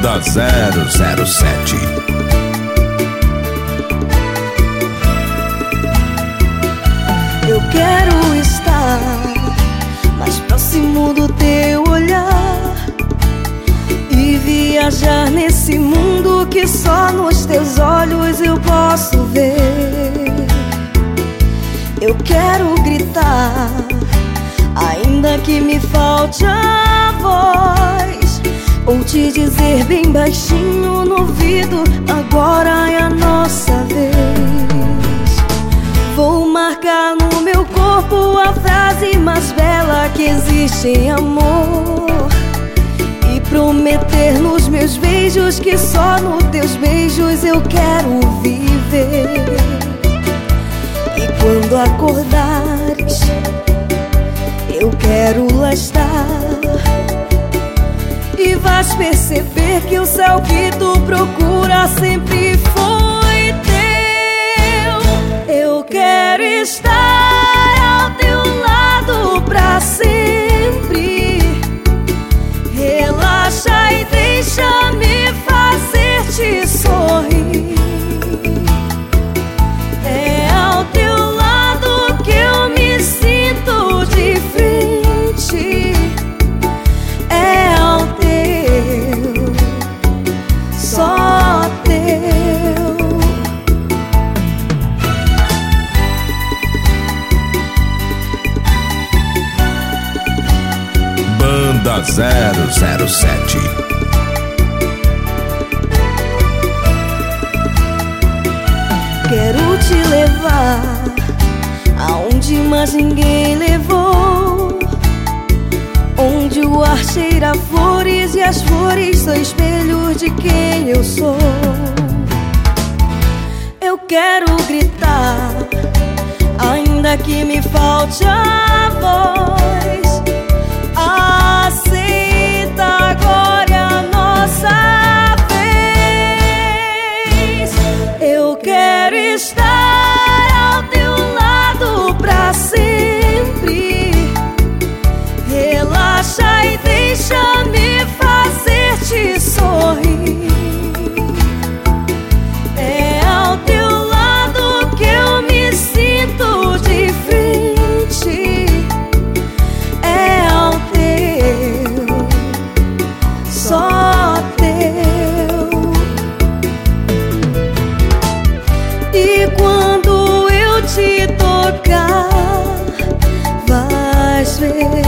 Banda 007 Eu quero estar mais próximo do teu olhar e viajar nesse mundo que só nos teus olhos eu posso ver. Eu quero gritar, ainda que me falte a voz, ou te dizer bem baixinho no ouvido: agora é a nossa vez. Vou marcar no meu corpo a frase mais bela que existe em amor. E prometer nos meus beijos que só nos teus beijos eu quero viver. E quando acordares, eu quero lá estar. Vais perceber que o céu que tu procura sempre Banda 007 Quero te levar aonde mais ninguém levou. Onde o ar cheira flores e as flores são espelhos de quem eu sou. Eu quero gritar, ainda que me falte a voz. quero estar. sweet.